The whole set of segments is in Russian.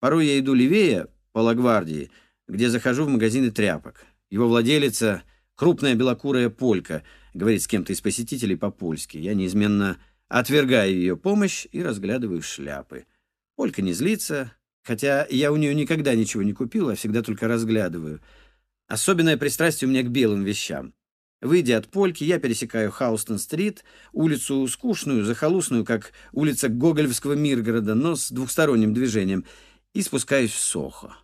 Порой я иду левее, по Лагвардии, где захожу в магазины тряпок. Его владелица — крупная белокурая полька, говорит с кем-то из посетителей по-польски. Я неизменно отвергаю ее помощь и разглядываю шляпы. Полька не злится, хотя я у нее никогда ничего не купил, а всегда только разглядываю. Особенное пристрастие у меня к белым вещам. Выйдя от Польки, я пересекаю Хаустон-стрит, улицу скучную, захолустную, как улица Гогольевского Миргорода, но с двухсторонним движением, и спускаюсь в Сохо.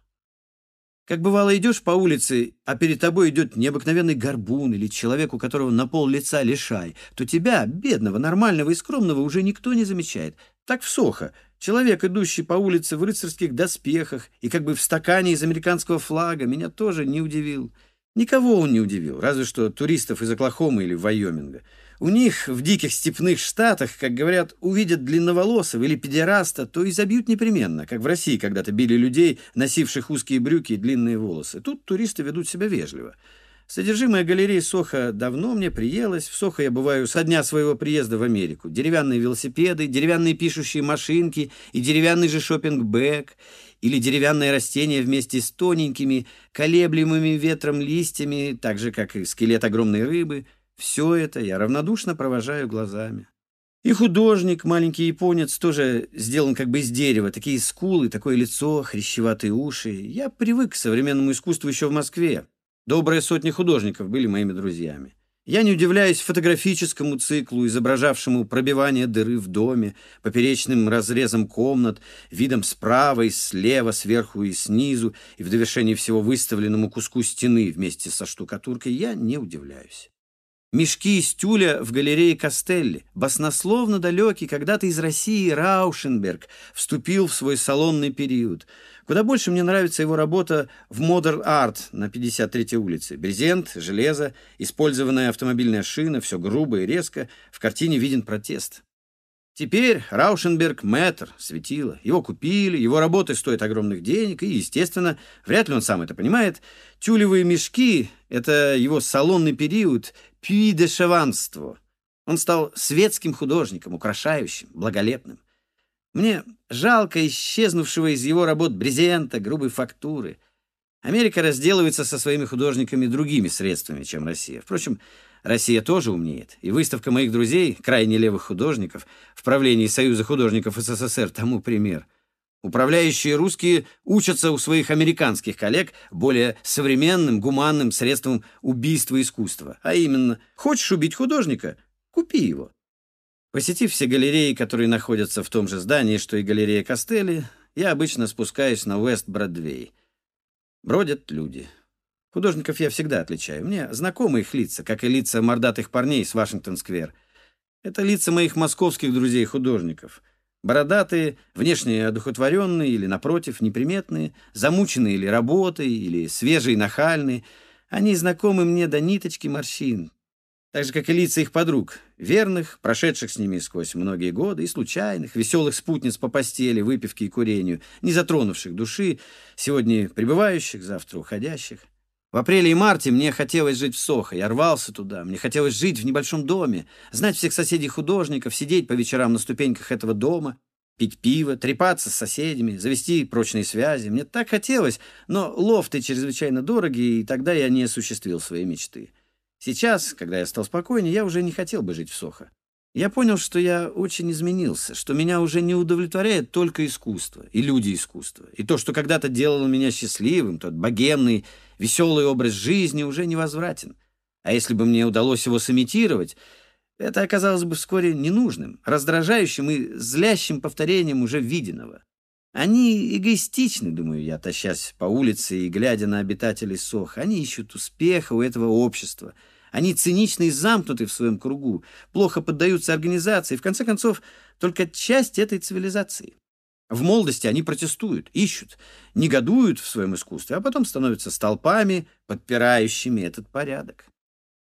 Как бывало, идешь по улице, а перед тобой идет необыкновенный горбун или человек, у которого на пол лица лишай, то тебя, бедного, нормального и скромного, уже никто не замечает. Так в Сохо. Человек, идущий по улице в рыцарских доспехах и как бы в стакане из американского флага, меня тоже не удивил. Никого он не удивил, разве что туристов из Оклахомы или Вайоминга. У них в диких степных штатах, как говорят, увидят длинноволосого или педераста, то и забьют непременно, как в России когда-то били людей, носивших узкие брюки и длинные волосы. Тут туристы ведут себя вежливо. Содержимое галереи Соха давно мне приелось. В Сохо я бываю со дня своего приезда в Америку. Деревянные велосипеды, деревянные пишущие машинки и деревянный же шопинг-бэг или деревянное растение вместе с тоненькими, колеблемыми ветром листьями, так же, как и скелет огромной рыбы. Все это я равнодушно провожаю глазами. И художник, маленький японец, тоже сделан как бы из дерева. Такие скулы, такое лицо, хрящеватые уши. Я привык к современному искусству еще в Москве. Добрая сотня художников были моими друзьями. Я не удивляюсь фотографическому циклу, изображавшему пробивание дыры в доме, поперечным разрезом комнат, видом справа и слева, сверху и снизу, и в довершении всего выставленному куску стены вместе со штукатуркой, я не удивляюсь. Мешки из тюля в галерее Костелли, баснословно далекий, когда-то из России Раушенберг, вступил в свой салонный период — Куда больше мне нравится его работа в Modern Art на 53-й улице. Брезент, железо, использованная автомобильная шина, все грубо и резко. В картине виден протест. Теперь Раушенберг мэтр, светило. Его купили, его работы стоят огромных денег, и, естественно, вряд ли он сам это понимает, тюлевые мешки — это его салонный период, пюи де шаванство. Он стал светским художником, украшающим, благолепным. Мне жалко исчезнувшего из его работ брезента, грубой фактуры. Америка разделывается со своими художниками другими средствами, чем Россия. Впрочем, Россия тоже умнеет, и выставка моих друзей, крайне левых художников, в правлении Союза художников СССР тому пример. Управляющие русские учатся у своих американских коллег более современным, гуманным средством убийства искусства. А именно, хочешь убить художника — купи его. Посетив все галереи, которые находятся в том же здании, что и галерея Костелли, я обычно спускаюсь на Уэст-Бродвей. Бродят люди. Художников я всегда отличаю. Мне знакомы их лица, как и лица мордатых парней с Вашингтон-сквер. Это лица моих московских друзей-художников. Бородатые, внешне одухотворенные или, напротив, неприметные, замученные или работой, или свежие нахальные. Они знакомы мне до ниточки морщин, так же, как и лица их подруг, верных, прошедших с ними сквозь многие годы, и случайных, веселых спутниц по постели, выпивке и курению, не затронувших души, сегодня пребывающих, завтра уходящих. В апреле и марте мне хотелось жить в Сохо, я рвался туда, мне хотелось жить в небольшом доме, знать всех соседей-художников, сидеть по вечерам на ступеньках этого дома, пить пиво, трепаться с соседями, завести прочные связи. Мне так хотелось, но лофты чрезвычайно дорогие, и тогда я не осуществил свои мечты. Сейчас, когда я стал спокойнее, я уже не хотел бы жить в Сохо. Я понял, что я очень изменился, что меня уже не удовлетворяет только искусство и люди искусства. И то, что когда-то делало меня счастливым, тот богемный, веселый образ жизни уже невозвратен. А если бы мне удалось его сымитировать, это оказалось бы вскоре ненужным, раздражающим и злящим повторением уже виденного. Они эгоистичны, думаю я, тащась по улице и глядя на обитателей Соха. Они ищут успеха у этого общества — они циничны и замкнуты в своем кругу, плохо поддаются организации, в конце концов, только часть этой цивилизации. В молодости они протестуют, ищут, негодуют в своем искусстве, а потом становятся столпами, подпирающими этот порядок.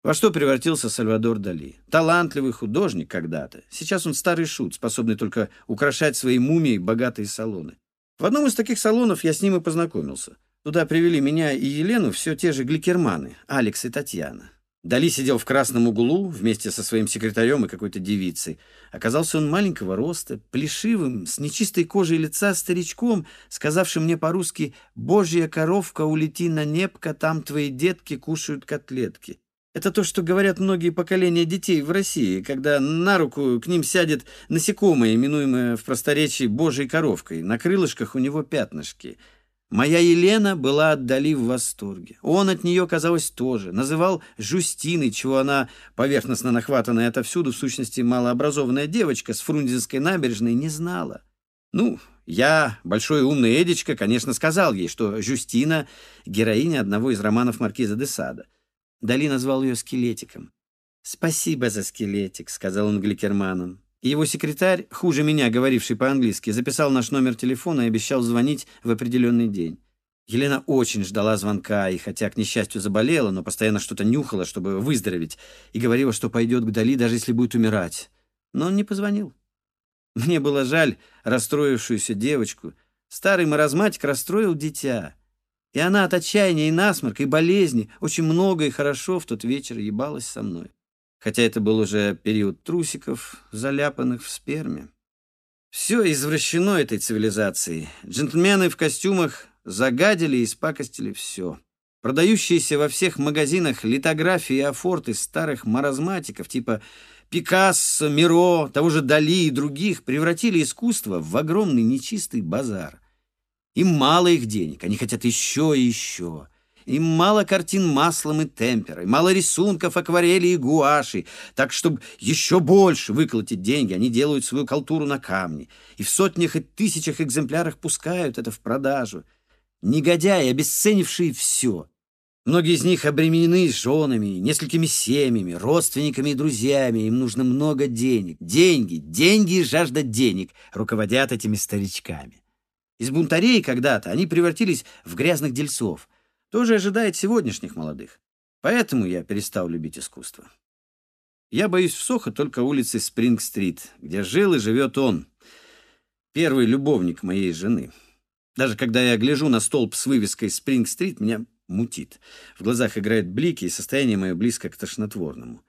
Во что превратился Сальвадор Дали? Талантливый художник когда-то. Сейчас он старый шут, способный только украшать своей мумией богатые салоны. В одном из таких салонов я с ним и познакомился. Туда привели меня и Елену все те же гликерманы, Алекс и Татьяна. Дали сидел в красном углу вместе со своим секретарем и какой-то девицей. Оказался он маленького роста, плешивым, с нечистой кожей лица старичком, сказавшим мне по-русски «Божья коровка, улети на небко, там твои детки кушают котлетки». Это то, что говорят многие поколения детей в России, когда на руку к ним сядет насекомое, именуемое в просторечии «божьей коровкой». На крылышках у него пятнышки — Моя Елена была отдали в восторге. Он от нее, казалось, тоже. Называл Жустиной, чего она, поверхностно нахватанная отовсюду, в сущности, малообразованная девочка с Фрунзенской набережной, не знала. Ну, я, большой умный Эдичка, конечно, сказал ей, что Жустина — героиня одного из романов Маркиза де Сада. Дали назвал ее скелетиком. «Спасибо за скелетик», — сказал он Гликерманом. Его секретарь, хуже меня, говоривший по-английски, записал наш номер телефона и обещал звонить в определенный день. Елена очень ждала звонка, и хотя, к несчастью, заболела, но постоянно что-то нюхала, чтобы выздороветь, и говорила, что пойдет к Дали, даже если будет умирать. Но он не позвонил. Мне было жаль расстроившуюся девочку. Старый маразматик расстроил дитя. И она от отчаяния и насморка, и болезни очень много и хорошо в тот вечер ебалась со мной хотя это был уже период трусиков, заляпанных в сперме. Все извращено этой цивилизацией. Джентльмены в костюмах загадили и спакостили все. Продающиеся во всех магазинах литографии и афорты старых маразматиков типа Пикассо, Миро, того же Дали и других превратили искусство в огромный нечистый базар. Им мало их денег, они хотят еще и еще. Им мало картин маслом и темперой, мало рисунков, акварели и гуаши. Так, чтобы еще больше выколотить деньги, они делают свою культуру на камне. И в сотнях и тысячах экземплярах пускают это в продажу. Негодяи, обесценившие все. Многие из них обременены женами, несколькими семьями, родственниками и друзьями. Им нужно много денег. Деньги, деньги и жажда денег руководят этими старичками. Из бунтарей когда-то они превратились в грязных дельцов — тоже ожидает сегодняшних молодых. Поэтому я перестал любить искусство. Я боюсь в Сохо только улицы Спринг-стрит, где жил и живет он, первый любовник моей жены. Даже когда я гляжу на столб с вывеской Спринг-стрит, меня мутит. В глазах играют блики, и состояние мое близко к тошнотворному.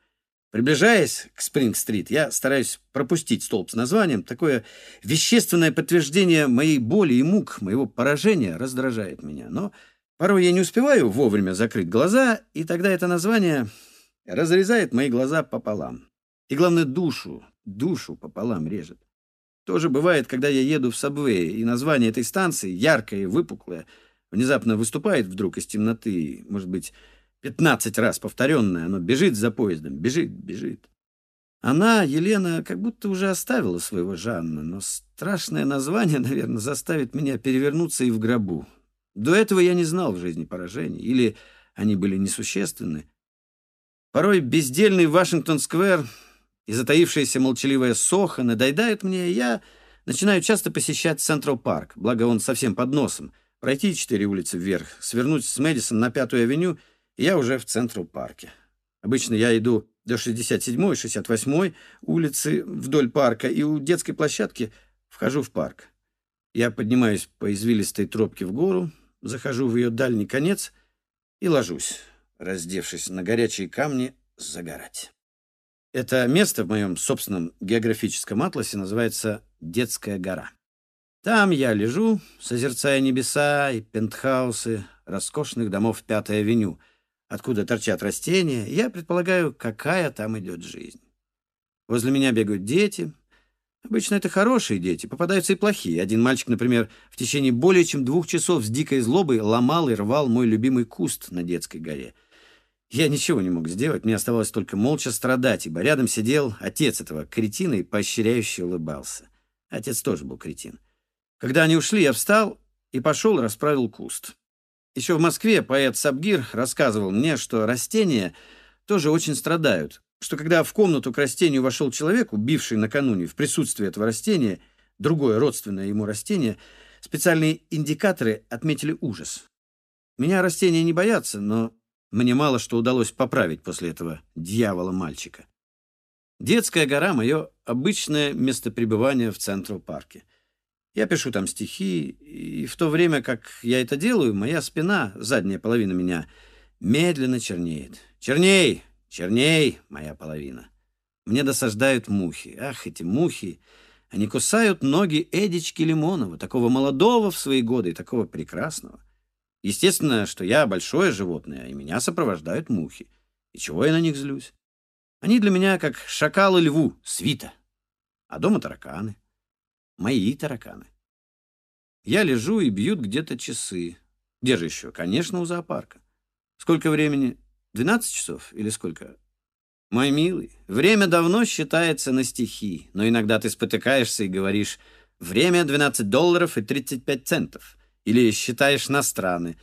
Приближаясь к Спринг-стрит, я стараюсь пропустить столб с названием. Такое вещественное подтверждение моей боли и мук, моего поражения раздражает меня. Но Порой я не успеваю вовремя закрыть глаза, и тогда это название разрезает мои глаза пополам. И, главное, душу, душу пополам режет. Тоже бывает, когда я еду в Сабвее, и название этой станции, яркое и выпуклое, внезапно выступает вдруг из темноты, может быть, пятнадцать раз повторенное, оно бежит за поездом, бежит, бежит. Она, Елена, как будто уже оставила своего Жанна, но страшное название, наверное, заставит меня перевернуться и в гробу, до этого я не знал в жизни поражений, или они были несущественны. Порой бездельный Вашингтон-сквер и затаившаяся молчаливая Соха надоедает мне, и я начинаю часто посещать Централ-парк, благо он совсем под носом. Пройти четыре улицы вверх, свернуть с Мэдисон на Пятую авеню, и я уже в Централ-парке. Обычно я иду до 67-й, 68-й улицы вдоль парка, и у детской площадки вхожу в парк. Я поднимаюсь по извилистой тропке в гору, захожу в ее дальний конец и ложусь, раздевшись на горячие камни, загорать. Это место в моем собственном географическом атласе называется Детская гора. Там я лежу, созерцая небеса и пентхаусы роскошных домов Пятой авеню, откуда торчат растения, я предполагаю, какая там идет жизнь. Возле меня бегают дети, Обычно это хорошие дети, попадаются и плохие. Один мальчик, например, в течение более чем двух часов с дикой злобой ломал и рвал мой любимый куст на детской горе. Я ничего не мог сделать, мне оставалось только молча страдать, ибо рядом сидел отец этого кретина и поощряюще улыбался. Отец тоже был кретин. Когда они ушли, я встал и пошел расправил куст. Еще в Москве поэт Сабгир рассказывал мне, что растения тоже очень страдают, что когда в комнату к растению вошел человек, убивший накануне в присутствии этого растения другое родственное ему растение, специальные индикаторы отметили ужас. Меня растения не боятся, но мне мало что удалось поправить после этого дьявола-мальчика. Детская гора — мое обычное место пребывания в Централ-парке. Я пишу там стихи, и в то время, как я это делаю, моя спина, задняя половина меня, медленно чернеет. «Черней! Черней, моя половина. Мне досаждают мухи. Ах, эти мухи! Они кусают ноги Эдички Лимонова, такого молодого в свои годы и такого прекрасного. Естественно, что я большое животное, и меня сопровождают мухи. И чего я на них злюсь? Они для меня как шакалы льву, свита. А дома тараканы. Мои тараканы. Я лежу и бьют где-то часы. Где же еще? Конечно, у зоопарка. Сколько времени? 12 часов или сколько? Мой милый, время давно считается на стихи, но иногда ты спотыкаешься и говоришь «время 12 долларов и 35 центов» или считаешь на страны.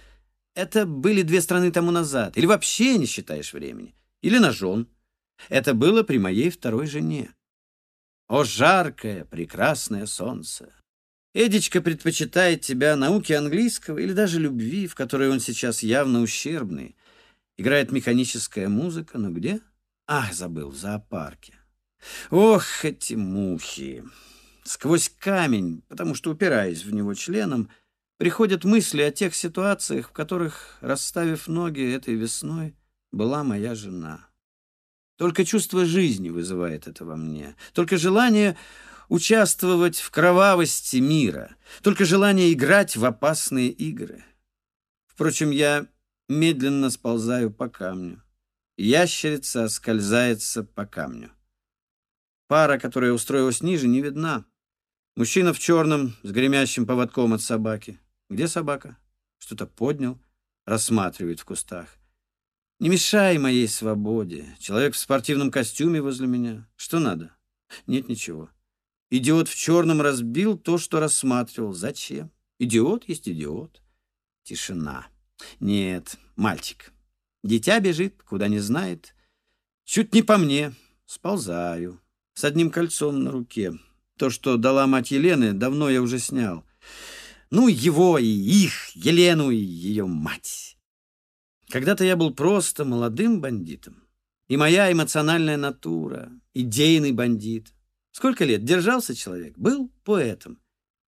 Это были две страны тому назад. Или вообще не считаешь времени. Или на жен. Это было при моей второй жене. О, жаркое, прекрасное солнце! Эдичка предпочитает тебя науке английского или даже любви, в которой он сейчас явно ущербный. Играет механическая музыка, но где? Ах, забыл, в зоопарке. Ох, эти мухи! Сквозь камень, потому что, упираясь в него членом, приходят мысли о тех ситуациях, в которых, расставив ноги этой весной, была моя жена. Только чувство жизни вызывает это во мне. Только желание участвовать в кровавости мира. Только желание играть в опасные игры. Впрочем, я медленно сползаю по камню. Ящерица скользается по камню. Пара, которая устроилась ниже, не видна. Мужчина в черном с гремящим поводком от собаки. Где собака? Что-то поднял, рассматривает в кустах. Не мешай моей свободе. Человек в спортивном костюме возле меня. Что надо? Нет ничего. Идиот в черном разбил то, что рассматривал. Зачем? Идиот есть идиот. Тишина. Нет, мальчик. Дитя бежит, куда не знает. Чуть не по мне. Сползаю. С одним кольцом на руке. То, что дала мать Елены, давно я уже снял. Ну, его и их, Елену и ее мать. Когда-то я был просто молодым бандитом. И моя эмоциональная натура, идейный бандит. Сколько лет держался человек? Был поэтом.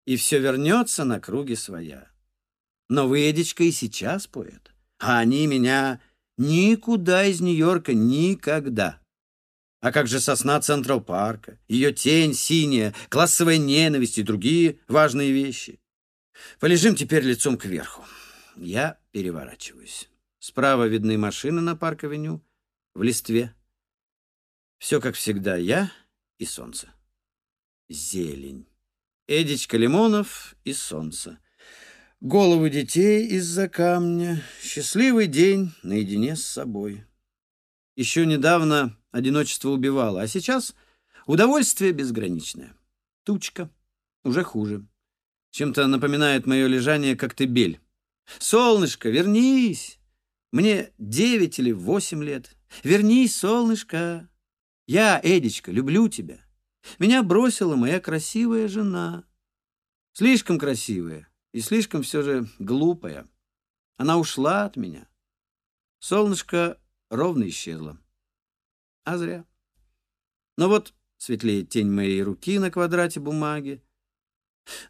И все вернется на круги своя. Но вы, и сейчас поэт. А они меня Никуда из Нью-Йорка никогда. А как же сосна Централ Парка, ее тень синяя, классовая ненависть и другие важные вещи? Полежим теперь лицом кверху. Я переворачиваюсь. Справа видны машины на парк-авеню, в листве. Все как всегда, я и солнце. Зелень. Эдичка Лимонов и солнце головы детей из-за камня, счастливый день наедине с собой. Еще недавно одиночество убивало, а сейчас удовольствие безграничное. Тучка. Уже хуже. Чем-то напоминает мое лежание как бель. Солнышко, вернись! Мне девять или восемь лет. Вернись, солнышко! Я, Эдичка, люблю тебя. Меня бросила моя красивая жена. Слишком красивая и слишком все же глупая. Она ушла от меня. Солнышко ровно исчезло. А зря. Но вот светлеет тень моей руки на квадрате бумаги.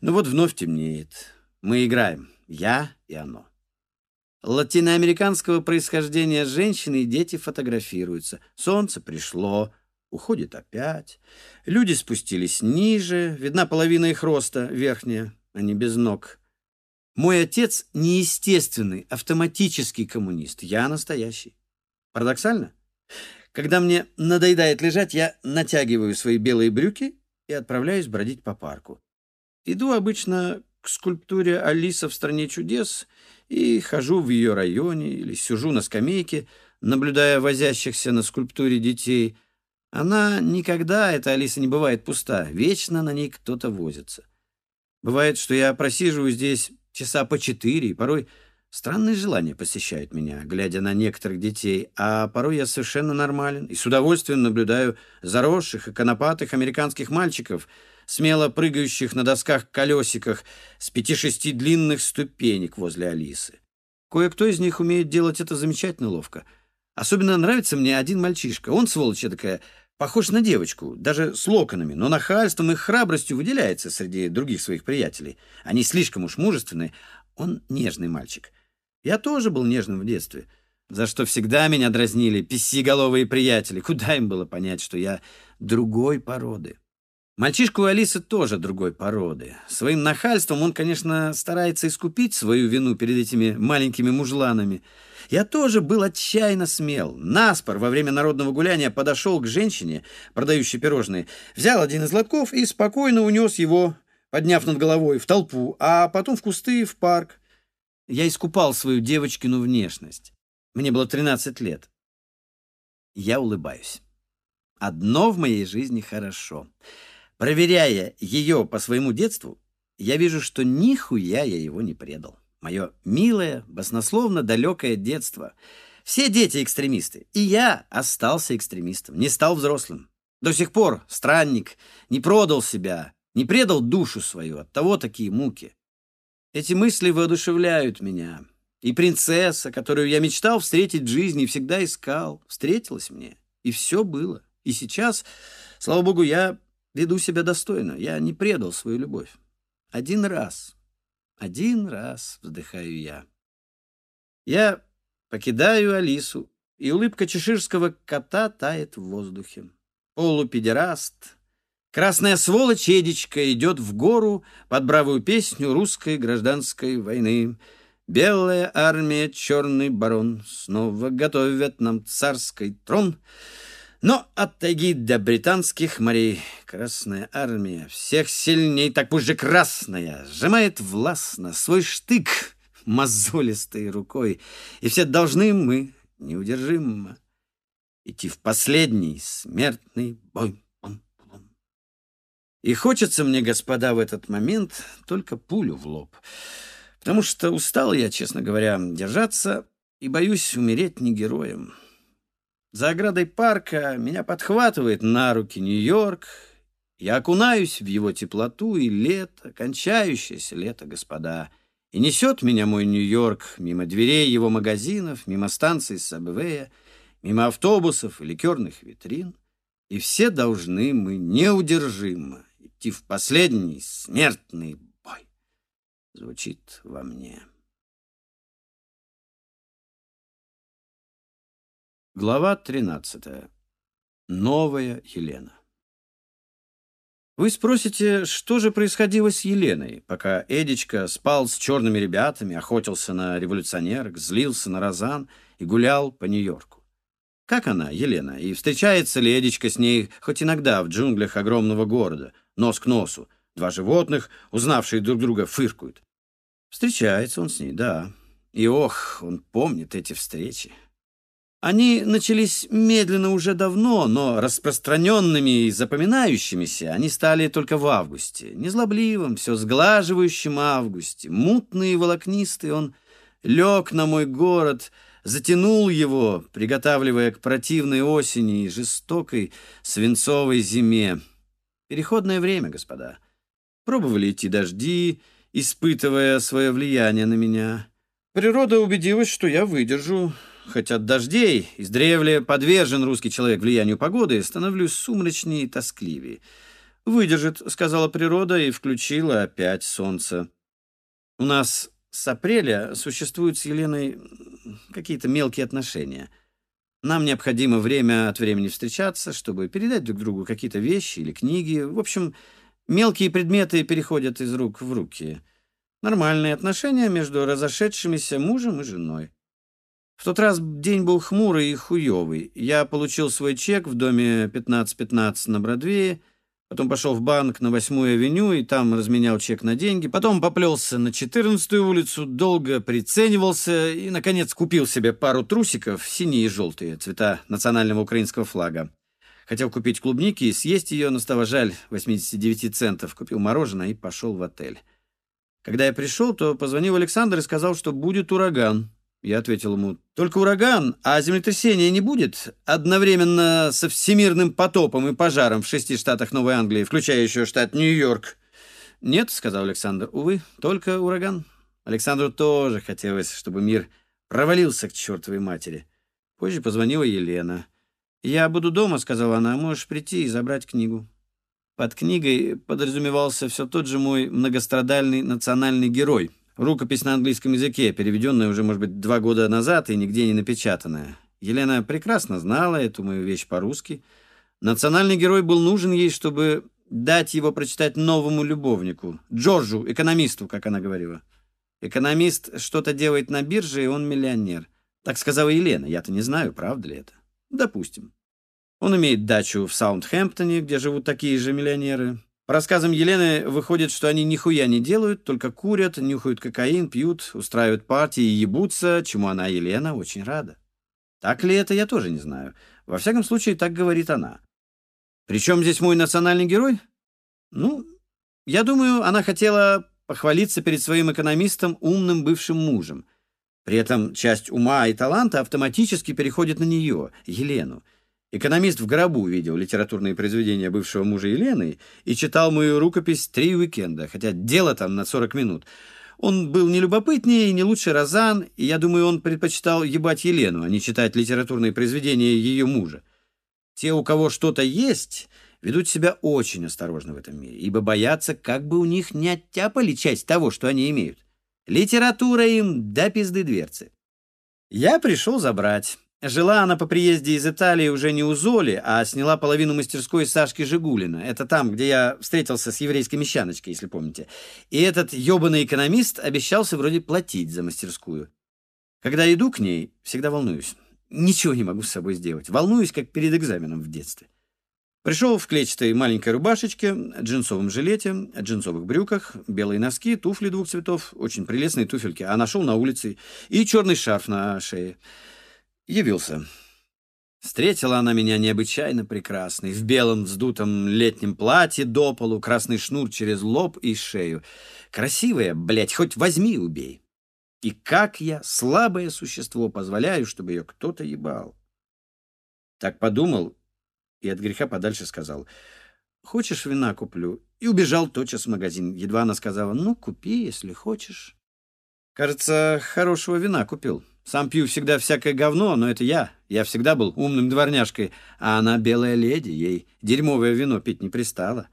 Но вот вновь темнеет. Мы играем. Я и оно. Латиноамериканского происхождения женщины и дети фотографируются. Солнце пришло, уходит опять. Люди спустились ниже, видна половина их роста, верхняя, они без ног. Мой отец неестественный, автоматический коммунист. Я настоящий. Парадоксально? Когда мне надоедает лежать, я натягиваю свои белые брюки и отправляюсь бродить по парку. Иду обычно к скульптуре Алиса в «Стране чудес» и хожу в ее районе или сижу на скамейке, наблюдая возящихся на скульптуре детей. Она никогда, эта Алиса, не бывает пуста. Вечно на ней кто-то возится. Бывает, что я просиживаю здесь часа по четыре, и порой странные желания посещают меня, глядя на некоторых детей, а порой я совершенно нормален и с удовольствием наблюдаю заросших и конопатых американских мальчиков, смело прыгающих на досках-колесиках с пяти-шести длинных ступенек возле Алисы. Кое-кто из них умеет делать это замечательно ловко. Особенно нравится мне один мальчишка. Он, сволочь такая, похож на девочку, даже с локонами, но нахальством и храбростью выделяется среди других своих приятелей. Они слишком уж мужественны. Он нежный мальчик. Я тоже был нежным в детстве. за что всегда меня дразнили писиголовые приятели. Куда им было понять, что я другой породы? Мальчишка у Алисы тоже другой породы. Своим нахальством он, конечно, старается искупить свою вину перед этими маленькими мужланами. Я тоже был отчаянно смел. Наспор во время народного гуляния подошел к женщине, продающей пирожные, взял один из лотков и спокойно унес его, подняв над головой, в толпу, а потом в кусты, в парк. Я искупал свою девочкину внешность. Мне было 13 лет. Я улыбаюсь. Одно в моей жизни хорошо — Проверяя ее по своему детству, я вижу, что нихуя я его не предал. Мое милое, баснословно далекое детство. Все дети экстремисты, и я остался экстремистом, не стал взрослым. До сих пор странник, не продал себя, не предал душу свою, от того такие муки. Эти мысли воодушевляют меня. И принцесса, которую я мечтал встретить в жизни и всегда искал, встретилась мне. И все было. И сейчас, слава богу, я Веду себя достойно. Я не предал свою любовь. Один раз. Один раз, вздыхаю я. Я покидаю Алису, и улыбка чеширского кота тает в воздухе. Полупедераст, красная сволочь Эдичка идет в гору под бравую песню русской гражданской войны. Белая армия, черный барон снова готовят нам царский трон — но от тайги до британских морей Красная армия всех сильней, так пусть же красная, Сжимает властно свой штык мозолистой рукой, И все должны мы неудержимо Идти в последний смертный бой. И хочется мне, господа, в этот момент только пулю в лоб, потому что устал я, честно говоря, держаться и боюсь умереть не героем. За оградой парка меня подхватывает на руки Нью-Йорк. Я окунаюсь в его теплоту и лето, кончающееся лето, господа. И несет меня мой Нью-Йорк мимо дверей его магазинов, мимо станций Сабвея, мимо автобусов и ликерных витрин. И все должны мы неудержимо идти в последний смертный бой. Звучит во мне. Глава 13. Новая Елена. Вы спросите, что же происходило с Еленой, пока Эдичка спал с черными ребятами, охотился на революционерок, злился на Розан и гулял по Нью-Йорку? Как она, Елена, и встречается ли Эдичка с ней хоть иногда в джунглях огромного города, нос к носу? Два животных, узнавшие друг друга, фыркают. Встречается он с ней, да. И ох, он помнит эти встречи. Они начались медленно уже давно, но распространенными и запоминающимися они стали только в августе. Незлобливым, все сглаживающим августе. Мутный и волокнистый он лег на мой город, затянул его, приготавливая к противной осени и жестокой свинцовой зиме. Переходное время, господа. Пробовали идти дожди, испытывая свое влияние на меня. Природа убедилась, что я выдержу, хоть от дождей, издревле подвержен русский человек влиянию погоды, становлюсь сумрачнее и тоскливее. «Выдержит», — сказала природа и включила опять солнце. У нас с апреля существуют с Еленой какие-то мелкие отношения. Нам необходимо время от времени встречаться, чтобы передать друг другу какие-то вещи или книги. В общем, мелкие предметы переходят из рук в руки. Нормальные отношения между разошедшимися мужем и женой. В тот раз день был хмурый и хуёвый. Я получил свой чек в доме 1515 на Бродвее, потом пошел в банк на 8-ю авеню и там разменял чек на деньги, потом поплелся на 14-ю улицу, долго приценивался и, наконец, купил себе пару трусиков, синие и желтые, цвета национального украинского флага. Хотел купить клубники и съесть ее, но стало жаль 89 центов. Купил мороженое и пошел в отель. Когда я пришел, то позвонил Александр и сказал, что будет ураган. Я ответил ему, только ураган, а землетрясения не будет? Одновременно со всемирным потопом и пожаром в шести штатах Новой Англии, включая еще штат Нью-Йорк. Нет, сказал Александр, увы, только ураган. Александру тоже хотелось, чтобы мир провалился к чертовой матери. Позже позвонила Елена. «Я буду дома», — сказала она, — «можешь прийти и забрать книгу». Под книгой подразумевался все тот же мой многострадальный национальный герой — Рукопись на английском языке, переведенная уже, может быть, два года назад и нигде не напечатанная. Елена прекрасно знала эту мою вещь по-русски. Национальный герой был нужен ей, чтобы дать его прочитать новому любовнику, Джорджу, экономисту, как она говорила. Экономист что-то делает на бирже, и он миллионер. Так сказала Елена. Я-то не знаю, правда ли это. Допустим. Он имеет дачу в Саундхэмптоне, где живут такие же миллионеры. По рассказам Елены выходит, что они нихуя не делают, только курят, нюхают кокаин, пьют, устраивают партии и ебутся, чему она, Елена, очень рада. Так ли это, я тоже не знаю. Во всяком случае, так говорит она. Причем здесь мой национальный герой? Ну, я думаю, она хотела похвалиться перед своим экономистом умным бывшим мужем. При этом часть ума и таланта автоматически переходит на нее, Елену. Экономист в гробу видел литературные произведения бывшего мужа Елены и читал мою рукопись три уикенда, хотя дело там на 40 минут. Он был не любопытнее и не лучше Розан, и я думаю, он предпочитал ебать Елену, а не читать литературные произведения ее мужа. Те, у кого что-то есть, ведут себя очень осторожно в этом мире, ибо боятся, как бы у них не оттяпали часть того, что они имеют. Литература им до пизды дверцы. Я пришел забрать. Жила она по приезде из Италии уже не у Золи, а сняла половину мастерской Сашки Жигулина. Это там, где я встретился с еврейской мещаночкой, если помните. И этот ебаный экономист обещался вроде платить за мастерскую. Когда иду к ней, всегда волнуюсь. Ничего не могу с собой сделать. Волнуюсь, как перед экзаменом в детстве. Пришел в клетчатой маленькой рубашечке, джинсовом жилете, джинсовых брюках, белые носки, туфли двух цветов, очень прелестные туфельки, а нашел на улице, и черный шарф на шее. Явился. Встретила она меня необычайно прекрасной, в белом вздутом летнем платье до полу, красный шнур через лоб и шею. Красивая, блядь, хоть возьми убей. И как я, слабое существо, позволяю, чтобы ее кто-то ебал. Так подумал и от греха подальше сказал, «Хочешь, вина куплю?» И убежал тотчас в магазин. Едва она сказала, «Ну, купи, если хочешь». Кажется, хорошего вина купил. Сам пью всегда всякое говно, но это я. Я всегда был умным дворняжкой, а она белая леди, ей дерьмовое вино пить не пристало.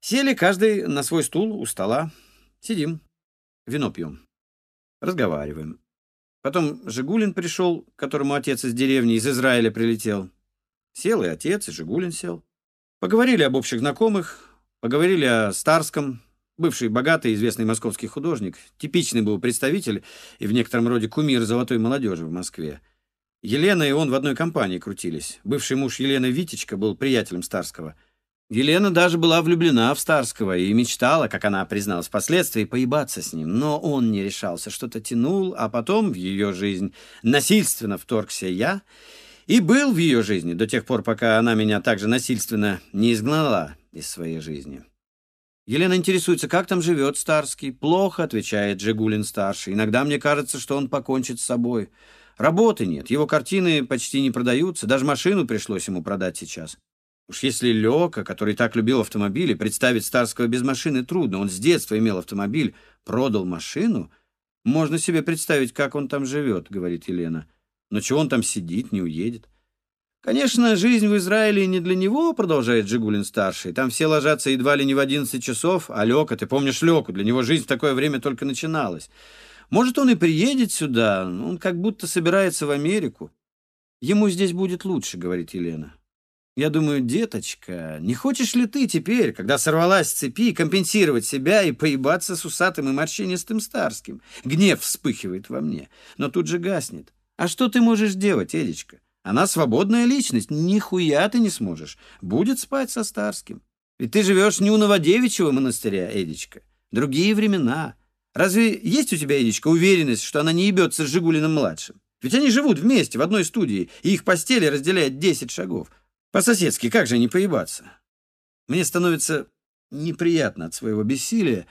Сели каждый на свой стул у стола. Сидим, вино пьем, разговариваем. Потом Жигулин пришел, которому отец из деревни, из Израиля прилетел. Сел и отец, и Жигулин сел. Поговорили об общих знакомых, поговорили о Старском, Бывший богатый известный московский художник, типичный был представитель и в некотором роде кумир золотой молодежи в Москве. Елена и он в одной компании крутились. Бывший муж Елены Витечка был приятелем Старского. Елена даже была влюблена в Старского и мечтала, как она призналась впоследствии, поебаться с ним. Но он не решался, что-то тянул, а потом в ее жизнь насильственно вторгся я и был в ее жизни до тех пор, пока она меня также насильственно не изгнала из своей жизни. Елена интересуется, как там живет Старский. Плохо, отвечает Джигулин-старший. Иногда мне кажется, что он покончит с собой. Работы нет, его картины почти не продаются, даже машину пришлось ему продать сейчас. Уж если Лёка, который так любил автомобили, представить Старского без машины трудно. Он с детства имел автомобиль, продал машину. Можно себе представить, как он там живет, говорит Елена. Но чего он там сидит, не уедет? Конечно, жизнь в Израиле не для него, продолжает Жигулин-старший. Там все ложатся едва ли не в 11 часов, а Лёка, ты помнишь Лёку, для него жизнь в такое время только начиналась. Может, он и приедет сюда, он как будто собирается в Америку. Ему здесь будет лучше, говорит Елена. Я думаю, деточка, не хочешь ли ты теперь, когда сорвалась с цепи, компенсировать себя и поебаться с усатым и морщинистым Старским? Гнев вспыхивает во мне, но тут же гаснет. А что ты можешь делать, Эдичка? Она свободная личность, нихуя ты не сможешь. Будет спать со Старским. Ведь ты живешь не у Новодевичьего монастыря, Эдичка. Другие времена. Разве есть у тебя, Эдичка, уверенность, что она не ебется с Жигулиным-младшим? Ведь они живут вместе в одной студии, и их постели разделяет 10 шагов. По-соседски, как же не поебаться? Мне становится неприятно от своего бессилия.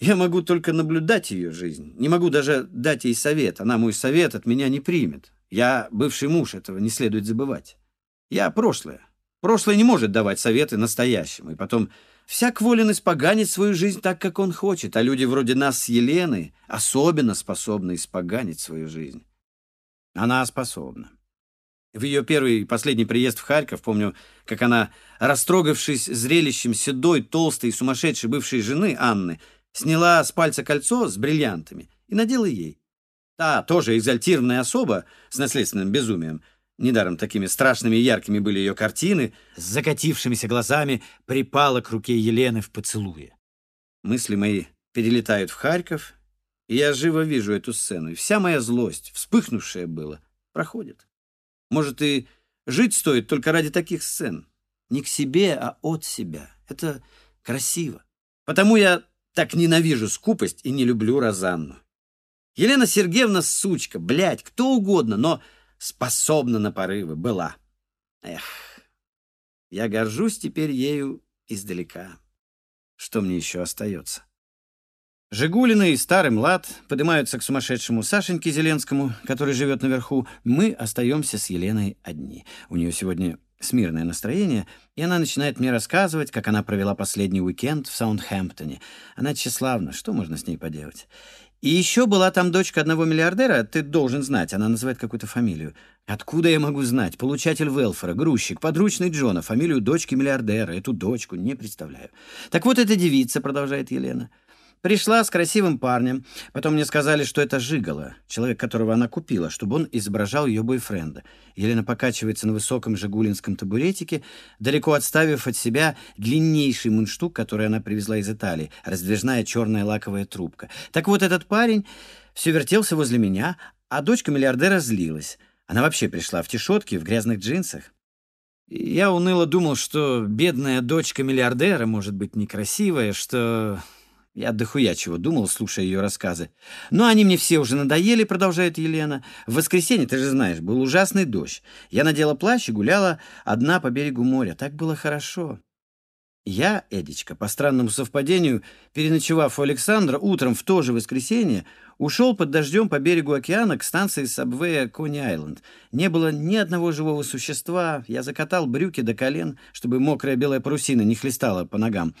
Я могу только наблюдать ее жизнь. Не могу даже дать ей совет. Она мой совет от меня не примет. Я бывший муж, этого не следует забывать. Я прошлое. Прошлое не может давать советы настоящему. И потом, всяк волен испоганить свою жизнь так, как он хочет, а люди вроде нас с Еленой особенно способны испоганить свою жизнь. Она способна. В ее первый и последний приезд в Харьков, помню, как она, растрогавшись зрелищем седой, толстой и сумасшедшей бывшей жены Анны, сняла с пальца кольцо с бриллиантами и надела ей. Та, тоже экзальтированная особа с наследственным безумием, недаром такими страшными и яркими были ее картины, с закатившимися глазами припала к руке Елены в поцелуе. Мысли мои перелетают в Харьков, и я живо вижу эту сцену, и вся моя злость, вспыхнувшая была, проходит. Может, и жить стоит только ради таких сцен. Не к себе, а от себя. Это красиво. Потому я так ненавижу скупость и не люблю Розанну. Елена Сергеевна сучка, блядь, кто угодно, но способна на порывы, была. Эх, я горжусь теперь ею издалека. Что мне еще остается? Жигулины и Старый Млад поднимаются к сумасшедшему Сашеньке Зеленскому, который живет наверху. Мы остаемся с Еленой одни. У нее сегодня смирное настроение, и она начинает мне рассказывать, как она провела последний уикенд в Саундхэмптоне. Она тщеславна, что можно с ней поделать? И еще была там дочка одного миллиардера, ты должен знать, она называет какую-то фамилию. Откуда я могу знать? Получатель велфора, грузчик, подручный Джона, фамилию дочки миллиардера, эту дочку не представляю. Так вот эта девица, продолжает Елена, — Пришла с красивым парнем. Потом мне сказали, что это Жигала, человек, которого она купила, чтобы он изображал ее бойфренда. Елена покачивается на высоком жигулинском табуретике, далеко отставив от себя длиннейший мундштук, который она привезла из Италии, раздвижная черная лаковая трубка. Так вот, этот парень все вертелся возле меня, а дочка миллиардера злилась. Она вообще пришла в тишотке, в грязных джинсах. Я уныло думал, что бедная дочка миллиардера может быть некрасивая, что я дохуя чего думал, слушая ее рассказы. Но они мне все уже надоели, продолжает Елена. В воскресенье, ты же знаешь, был ужасный дождь. Я надела плащ и гуляла одна по берегу моря. Так было хорошо. Я, Эдичка, по странному совпадению, переночевав у Александра, утром в то же воскресенье ушел под дождем по берегу океана к станции Сабвея Кони-Айленд. Не было ни одного живого существа. Я закатал брюки до колен, чтобы мокрая белая парусина не хлестала по ногам,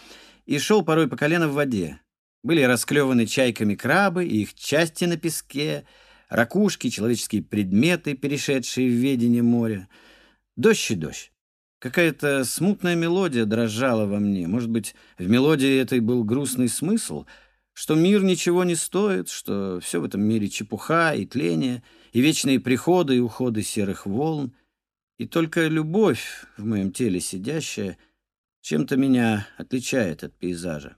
и шел порой по колено в воде. Были расклеваны чайками крабы и их части на песке, ракушки, человеческие предметы, перешедшие в ведение моря. Дождь и дождь. Какая-то смутная мелодия дрожала во мне. Может быть, в мелодии этой был грустный смысл, что мир ничего не стоит, что все в этом мире чепуха и тление, и вечные приходы и уходы серых волн, и только любовь в моем теле сидящая чем-то меня отличает от пейзажа.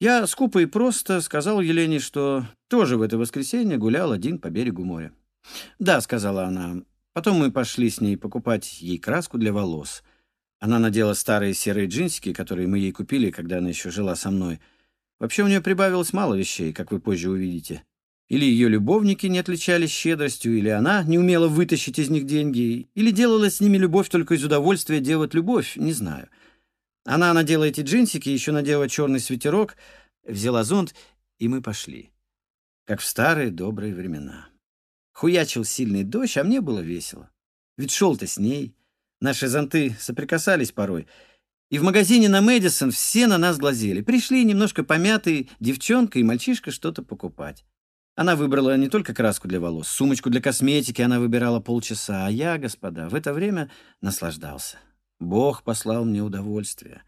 Я скупо и просто сказал Елене, что тоже в это воскресенье гулял один по берегу моря. «Да», — сказала она. Потом мы пошли с ней покупать ей краску для волос. Она надела старые серые джинсики, которые мы ей купили, когда она еще жила со мной. Вообще у нее прибавилось мало вещей, как вы позже увидите. Или ее любовники не отличались щедростью, или она не умела вытащить из них деньги, или делала с ними любовь только из удовольствия делать любовь, не знаю. Она надела эти джинсики, еще надела черный свитерок, взяла зонт, и мы пошли. Как в старые добрые времена. Хуячил сильный дождь, а мне было весело. Ведь шел-то с ней. Наши зонты соприкасались порой. И в магазине на Мэдисон все на нас глазели. Пришли немножко помятые девчонка и мальчишка что-то покупать. Она выбрала не только краску для волос, сумочку для косметики она выбирала полчаса, а я, господа, в это время наслаждался. Бог послал мне удовольствие.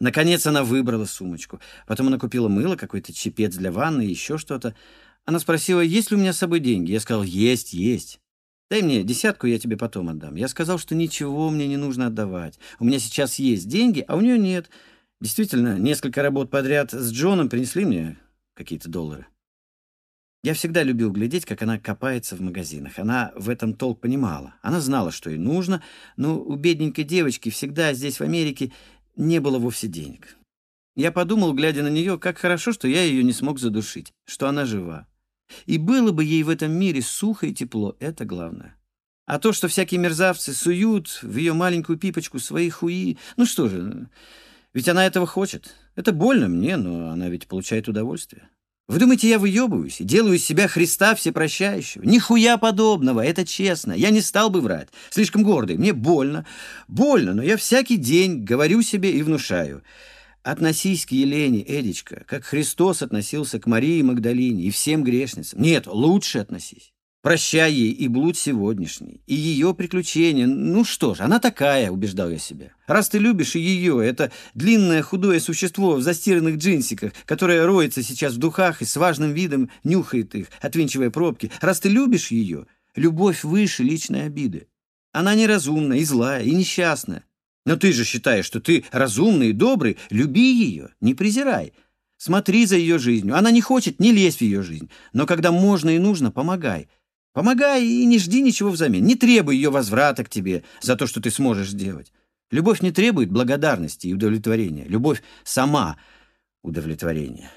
Наконец она выбрала сумочку. Потом она купила мыло, какой-то чепец для ванны и еще что-то. Она спросила, есть ли у меня с собой деньги. Я сказал, есть, есть. Дай мне десятку, я тебе потом отдам. Я сказал, что ничего мне не нужно отдавать. У меня сейчас есть деньги, а у нее нет. Действительно, несколько работ подряд с Джоном принесли мне какие-то доллары. Я всегда любил глядеть, как она копается в магазинах. Она в этом толк понимала. Она знала, что ей нужно, но у бедненькой девочки всегда здесь, в Америке, не было вовсе денег. Я подумал, глядя на нее, как хорошо, что я ее не смог задушить, что она жива. И было бы ей в этом мире сухо и тепло, это главное. А то, что всякие мерзавцы суют в ее маленькую пипочку свои хуи, ну что же, ведь она этого хочет. Это больно мне, но она ведь получает удовольствие. Вы думаете, я выебываюсь и делаю из себя Христа всепрощающего? Нихуя подобного, это честно. Я не стал бы врать. Слишком гордый. Мне больно. Больно, но я всякий день говорю себе и внушаю. Относись к Елене, Эдичка, как Христос относился к Марии Магдалине и всем грешницам. Нет, лучше относись. Прощай ей и блуд сегодняшний, и ее приключения. Ну что ж, она такая, убеждал я себя. Раз ты любишь ее, это длинное худое существо в застиранных джинсиках, которое роется сейчас в духах и с важным видом нюхает их, отвинчивая пробки. Раз ты любишь ее, любовь выше личной обиды. Она неразумна и злая, и несчастная. Но ты же считаешь, что ты разумный и добрый. Люби ее, не презирай. Смотри за ее жизнью. Она не хочет, не лезь в ее жизнь. Но когда можно и нужно, помогай. Помогай и не жди ничего взамен. Не требуй ее возврата к тебе за то, что ты сможешь сделать. Любовь не требует благодарности и удовлетворения. Любовь сама удовлетворение.